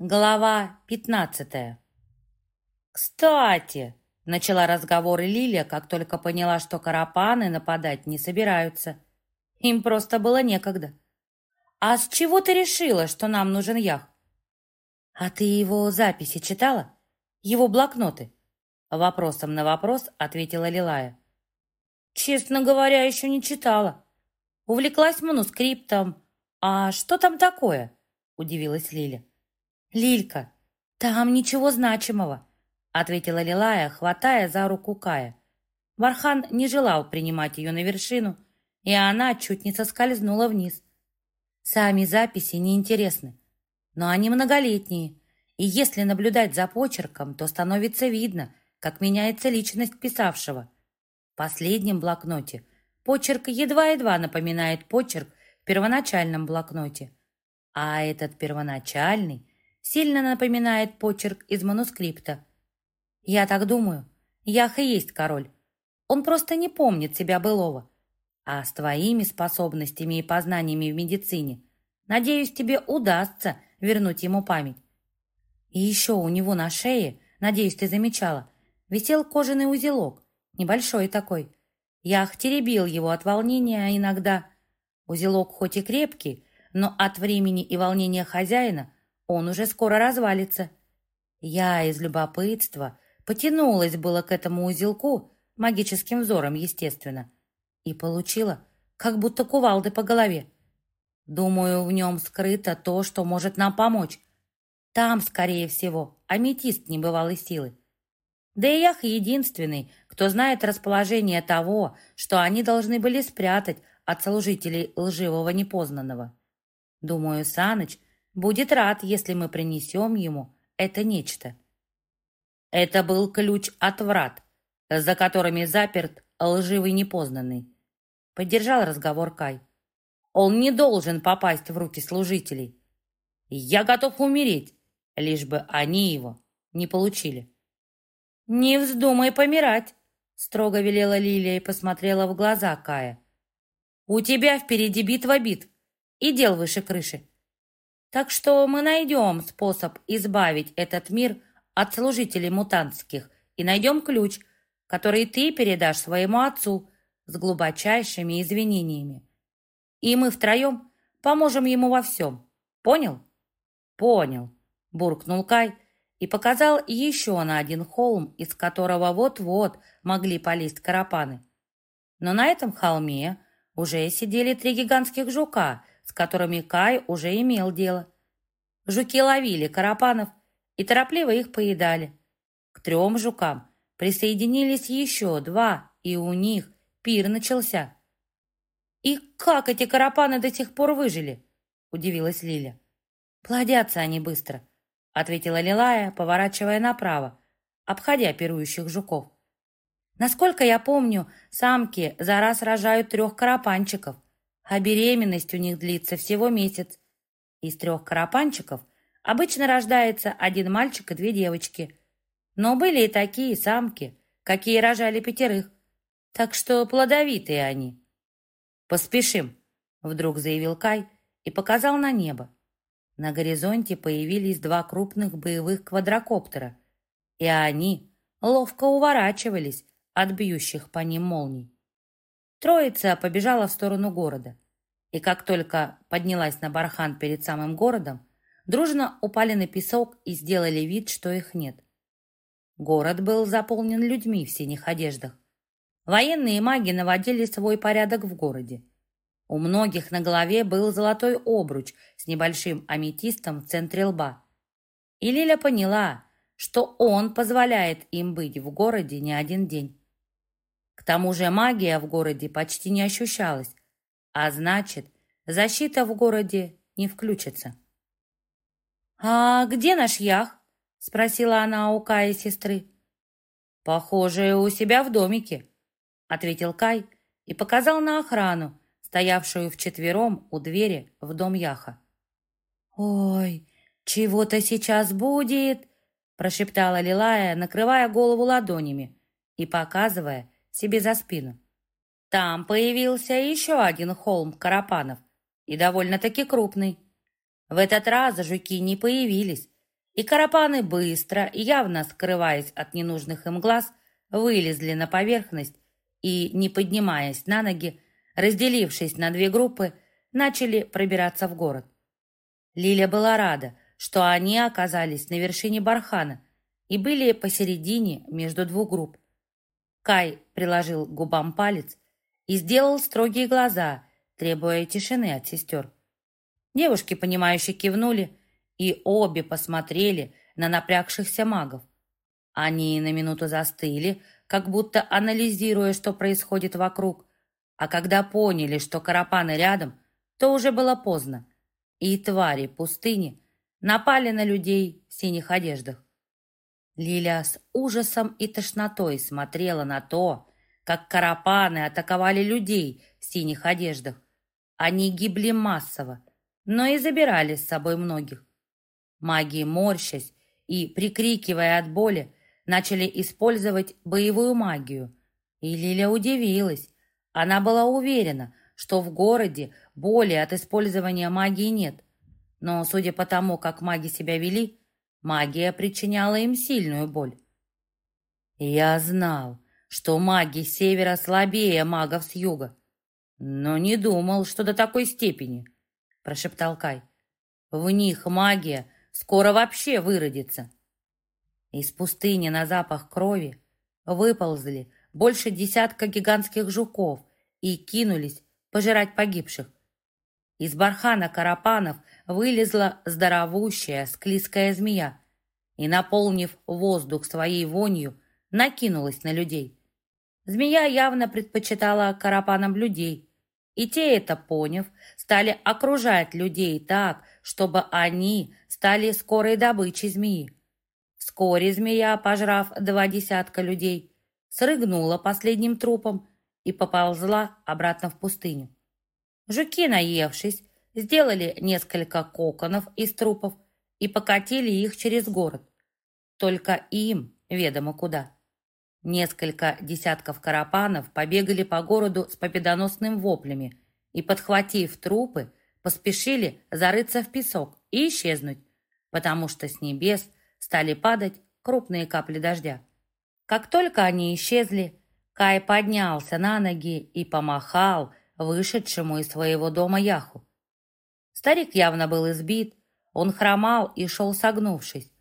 Глава пятнадцатая. «Кстати!» — начала разговор Лилия, как только поняла, что карапаны нападать не собираются. Им просто было некогда. «А с чего ты решила, что нам нужен ях?» «А ты его записи читала? Его блокноты?» Вопросом на вопрос ответила Лилая. «Честно говоря, еще не читала. Увлеклась манускриптом. А что там такое?» — удивилась Лиля. «Лилька, там ничего значимого», — ответила Лилая, хватая за руку Кая. Вархан не желал принимать ее на вершину, и она чуть не соскользнула вниз. Сами записи неинтересны, но они многолетние, и если наблюдать за почерком, то становится видно, как меняется личность писавшего. В последнем блокноте почерк едва-едва напоминает почерк в первоначальном блокноте, а этот первоначальный сильно напоминает почерк из манускрипта. Я так думаю, Ях и есть король. Он просто не помнит себя былого. А с твоими способностями и познаниями в медицине, надеюсь, тебе удастся вернуть ему память. И еще у него на шее, надеюсь, ты замечала, висел кожаный узелок, небольшой такой. Ях теребил его от волнения иногда. Узелок хоть и крепкий, но от времени и волнения хозяина он уже скоро развалится. Я из любопытства потянулась было к этому узелку, магическим взором, естественно, и получила, как будто кувалды по голове. Думаю, в нем скрыто то, что может нам помочь. Там, скорее всего, аметист небывалой силы. Да и Ях единственный, кто знает расположение того, что они должны были спрятать от служителей лживого непознанного. Думаю, Саныч будет рад, если мы принесем ему это нечто. Это был ключ от врат, за которыми заперт лживый непознанный. Поддержал разговор Кай. Он не должен попасть в руки служителей. Я готов умереть, лишь бы они его не получили. «Не вздумай помирать», — строго велела Лилия и посмотрела в глаза Кая. «У тебя впереди битва битв и дел выше крыши. Так что мы найдем способ избавить этот мир от служителей мутантских и найдем ключ, который ты передашь своему отцу с глубочайшими извинениями. И мы втроем поможем ему во всем. Понял?» «Понял», — буркнул Кай, и показал еще на один холм, из которого вот-вот могли полезть карапаны. Но на этом холме уже сидели три гигантских жука, с которыми Кай уже имел дело. Жуки ловили карапанов и торопливо их поедали. К трем жукам присоединились еще два, и у них пир начался. «И как эти карапаны до сих пор выжили?» – удивилась Лиля. «Плодятся они быстро», ответила Лилая, поворачивая направо, обходя пирующих жуков. Насколько я помню, самки за раз рожают трех карапанчиков, а беременность у них длится всего месяц. Из трех карапанчиков обычно рождается один мальчик и две девочки. Но были и такие самки, какие рожали пятерых. Так что плодовитые они. «Поспешим», — вдруг заявил Кай и показал на небо. На горизонте появились два крупных боевых квадрокоптера, и они ловко уворачивались от бьющих по ним молний. Троица побежала в сторону города, и как только поднялась на бархан перед самым городом, дружно упали на песок и сделали вид, что их нет. Город был заполнен людьми в синих одеждах. Военные маги наводили свой порядок в городе. У многих на голове был золотой обруч с небольшим аметистом в центре лба. И Лиля поняла, что он позволяет им быть в городе не один день. К тому же магия в городе почти не ощущалась, а значит, защита в городе не включится. «А где наш ях?» — спросила она у Кая сестры. «Похоже, у себя в домике», — ответил Кай и показал на охрану, стоявшую вчетвером у двери в дом Яха. «Ой, чего-то сейчас будет!» прошептала Лилая, накрывая голову ладонями и показывая себе за спину. Там появился еще один холм карапанов, и довольно-таки крупный. В этот раз жуки не появились, И карапаны быстро, явно скрываясь от ненужных им глаз, вылезли на поверхность и, не поднимаясь на ноги, разделившись на две группы, начали пробираться в город. Лиля была рада, что они оказались на вершине бархана и были посередине между двух групп. Кай приложил губам палец и сделал строгие глаза, требуя тишины от сестер. Девушки, понимающе кивнули, и обе посмотрели на напрягшихся магов. Они на минуту застыли, как будто анализируя, что происходит вокруг, а когда поняли, что карапаны рядом, то уже было поздно, и твари пустыни напали на людей в синих одеждах. Лиля с ужасом и тошнотой смотрела на то, как карапаны атаковали людей в синих одеждах. Они гибли массово, но и забирали с собой многих. Маги, морщась и прикрикивая от боли, начали использовать боевую магию. И Лиля удивилась. Она была уверена, что в городе боли от использования магии нет. Но, судя по тому, как маги себя вели, магия причиняла им сильную боль. Я знал, что маги севера слабее магов с юга, но не думал, что до такой степени, прошептал Кай. В них магия скоро вообще выродится. Из пустыни на запах крови выползли больше десятка гигантских жуков и кинулись пожирать погибших. Из бархана карапанов вылезла здоровущая склизкая змея и, наполнив воздух своей вонью, накинулась на людей. Змея явно предпочитала карапанам людей, и те, это поняв, стали окружать людей так, чтобы они стали скорой добычей змеи. Вскоре змея, пожрав два десятка людей, срыгнула последним трупом и поползла обратно в пустыню. Жуки, наевшись, сделали несколько коконов из трупов и покатили их через город. Только им ведомо куда. Несколько десятков карапанов побегали по городу с победоносным воплями и, подхватив трупы, поспешили зарыться в песок и исчезнуть, потому что с небес стали падать крупные капли дождя. Как только они исчезли, Кай поднялся на ноги и помахал вышедшему из своего дома Яху. Старик явно был избит, он хромал и шел согнувшись,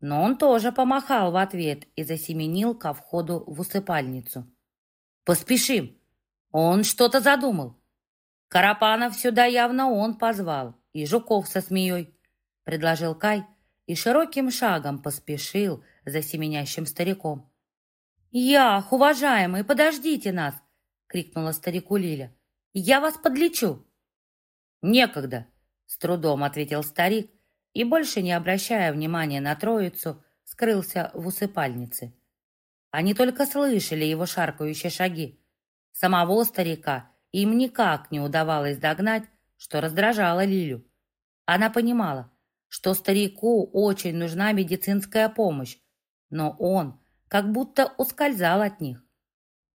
но он тоже помахал в ответ и засеменил ко входу в усыпальницу. «Поспешим! Он что-то задумал!» Карапанов сюда явно он позвал, и Жуков со змеей, предложил Кай, и широким шагом поспешил за семенящим стариком. «Ях, уважаемый, подождите нас!» — крикнула старику Лиля. «Я вас подлечу!» «Некогда!» — с трудом ответил старик, и, больше не обращая внимания на троицу, скрылся в усыпальнице. Они только слышали его шаркающие шаги. Самого старика им никак не удавалось догнать, что раздражало Лилю. Она понимала, что старику очень нужна медицинская помощь, но он как будто ускользал от них.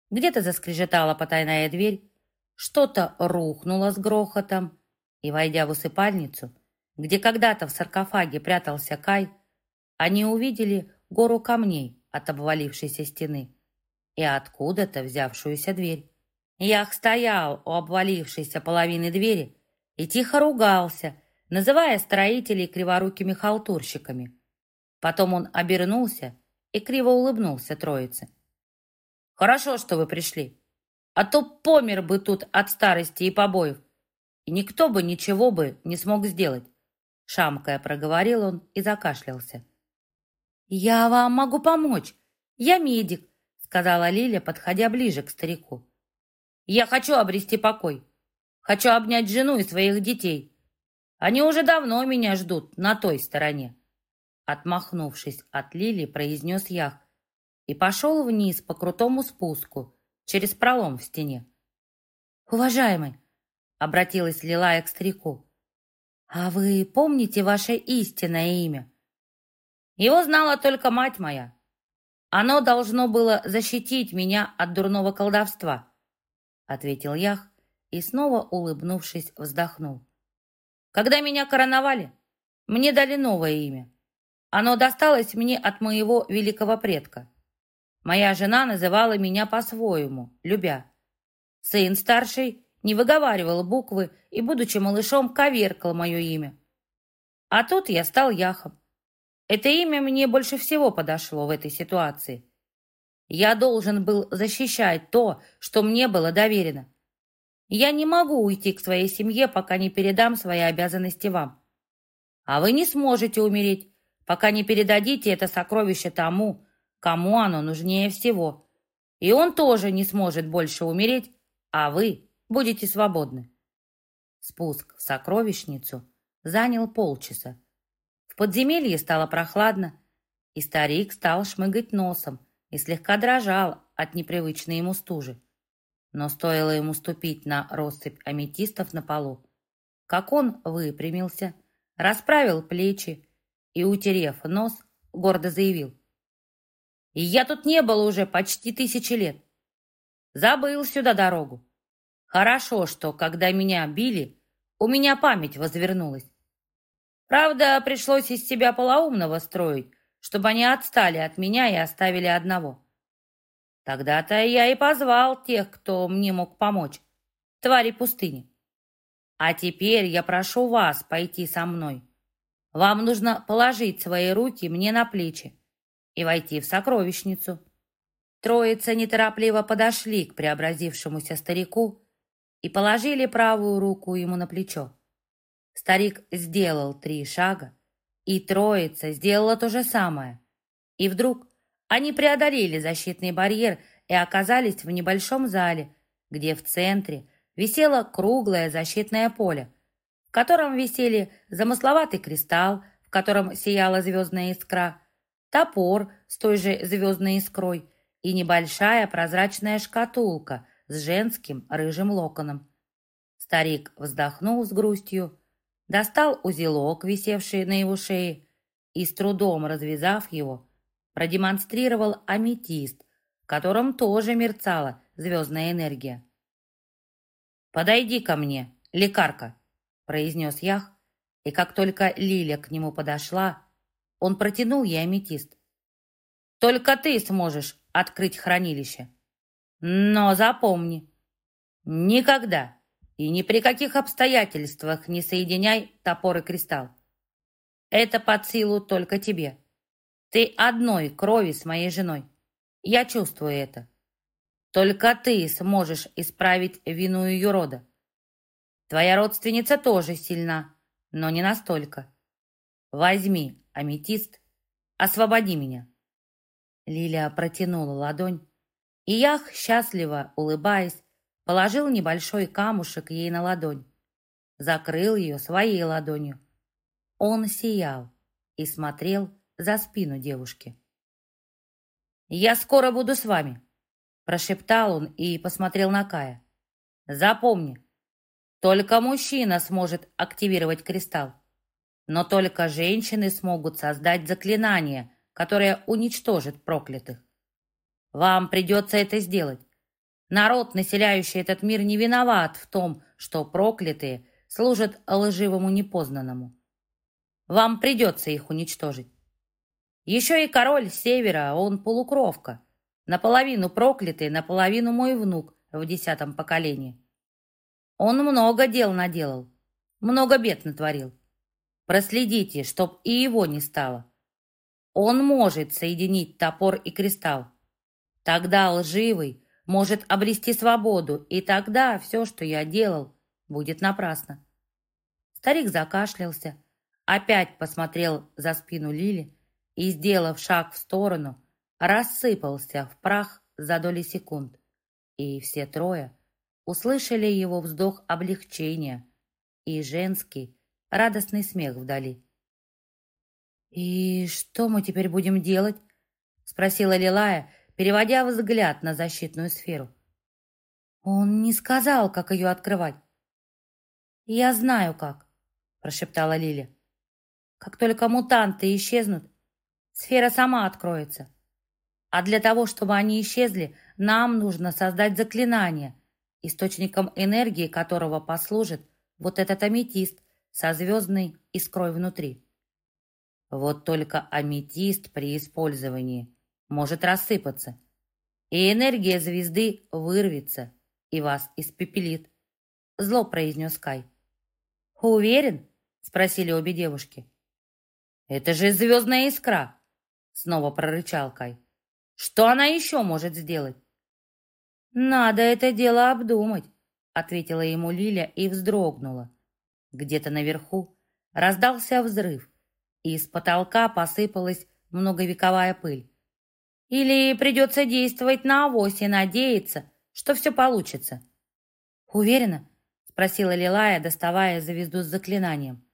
Где-то заскрежетала потайная дверь, что-то рухнуло с грохотом, и, войдя в усыпальницу, где когда-то в саркофаге прятался Кай, они увидели гору камней от обвалившейся стены и откуда-то взявшуюся дверь. Ях стоял у обвалившейся половины двери и тихо ругался, называя строителей криворукими халтурщиками. Потом он обернулся и криво улыбнулся троице. «Хорошо, что вы пришли, а то помер бы тут от старости и побоев, и никто бы ничего бы не смог сделать», шамкая проговорил он и закашлялся. «Я вам могу помочь, я медик», сказала Лиля, подходя ближе к старику. Я хочу обрести покой. Хочу обнять жену и своих детей. Они уже давно меня ждут на той стороне. Отмахнувшись от Лили, произнес Ях и пошел вниз по крутому спуску через пролом в стене. «Уважаемый!» — обратилась Лилая к старику. «А вы помните ваше истинное имя?» «Его знала только мать моя. Оно должно было защитить меня от дурного колдовства» ответил Ях и снова, улыбнувшись, вздохнул. Когда меня короновали, мне дали новое имя. Оно досталось мне от моего великого предка. Моя жена называла меня по-своему, любя. Сын старший не выговаривал буквы и, будучи малышом, коверкал мое имя. А тут я стал Яхом. Это имя мне больше всего подошло в этой ситуации. Я должен был защищать то, что мне было доверено. Я не могу уйти к своей семье, пока не передам свои обязанности вам. А вы не сможете умереть, пока не передадите это сокровище тому, кому оно нужнее всего. И он тоже не сможет больше умереть, а вы будете свободны. Спуск в сокровищницу занял полчаса. В подземелье стало прохладно, и старик стал шмыгать носом и слегка дрожал от непривычной ему стужи. Но стоило ему ступить на россыпь аметистов на полу, как он выпрямился, расправил плечи и, утерев нос, гордо заявил. «И я тут не был уже почти тысячи лет. Забыл сюда дорогу. Хорошо, что, когда меня били, у меня память возвернулась. Правда, пришлось из себя полоумного строить, чтобы они отстали от меня и оставили одного. Тогда-то я и позвал тех, кто мне мог помочь, твари пустыни. А теперь я прошу вас пойти со мной. Вам нужно положить свои руки мне на плечи и войти в сокровищницу. Троица неторопливо подошли к преобразившемуся старику и положили правую руку ему на плечо. Старик сделал три шага, и троица сделала то же самое. И вдруг они преодолели защитный барьер и оказались в небольшом зале, где в центре висело круглое защитное поле, в котором висели замысловатый кристалл, в котором сияла звездная искра, топор с той же звездной искрой и небольшая прозрачная шкатулка с женским рыжим локоном. Старик вздохнул с грустью, достал узелок, висевший на его шее, и с трудом развязав его, продемонстрировал аметист, в котором тоже мерцала звездная энергия. «Подойди ко мне, лекарка», — произнес Ях, и как только Лиля к нему подошла, он протянул ей аметист. «Только ты сможешь открыть хранилище. Но запомни, никогда и ни при каких обстоятельствах не соединяй топор и кристалл. Это под силу только тебе. Ты одной крови с моей женой. Я чувствую это. Только ты сможешь исправить вину ее рода. Твоя родственница тоже сильна, но не настолько. Возьми аметист, освободи меня. Лилия протянула ладонь, и Ях, счастливо улыбаясь, положил небольшой камушек ей на ладонь, закрыл ее своей ладонью. Он сиял и смотрел за спину девушки. «Я скоро буду с вами», – прошептал он и посмотрел на Кая. «Запомни, только мужчина сможет активировать кристалл, но только женщины смогут создать заклинание, которое уничтожит проклятых. Вам придется это сделать. Народ, населяющий этот мир, не виноват в том, что проклятые служат лживому непознанному. Вам придется их уничтожить. Еще и король севера, он полукровка. Наполовину проклятый, наполовину мой внук в десятом поколении. Он много дел наделал, много бед натворил. Проследите, чтоб и его не стало. Он может соединить топор и кристалл. Тогда лживый может обрести свободу, и тогда все, что я делал, будет напрасно. Старик закашлялся, опять посмотрел за спину Лили и, сделав шаг в сторону, рассыпался в прах за доли секунд. И все трое услышали его вздох облегчения и женский радостный смех вдали. «И что мы теперь будем делать?» — спросила Лилая, переводя взгляд на защитную сферу. Он не сказал, как ее открывать. «Я знаю, как», — прошептала Лили. «Как только мутанты исчезнут, сфера сама откроется. А для того, чтобы они исчезли, нам нужно создать заклинание, источником энергии которого послужит вот этот аметист со звездной искрой внутри. Вот только аметист при использовании может рассыпаться, и энергия звезды вырвется и вас испепелит. Зло произнес Кай. «Уверен?» — спросили обе девушки. «Это же звездная искра!» — снова прорычал Кай. «Что она еще может сделать?» «Надо это дело обдумать», — ответила ему Лиля и вздрогнула. Где-то наверху раздался взрыв, и из потолка посыпалась многовековая пыль. Или придется действовать на авось и надеяться, что все получится. «Уверена?» — спросила Лилая, доставая звезду с заклинанием.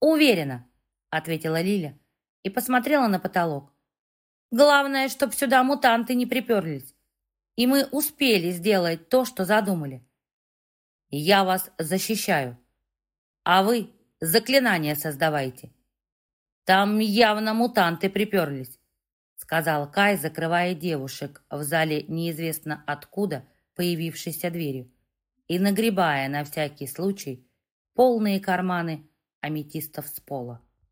«Уверена», — ответила Лиля и посмотрела на потолок. «Главное, чтоб сюда мутанты не приперлись, и мы успели сделать то, что задумали. Я вас защищаю, а вы заклинания создавайте. Там явно мутанты приперлись», — сказал Кай, закрывая девушек в зале неизвестно откуда появившейся дверью и нагребая на всякий случай полные карманы аметистов с пола.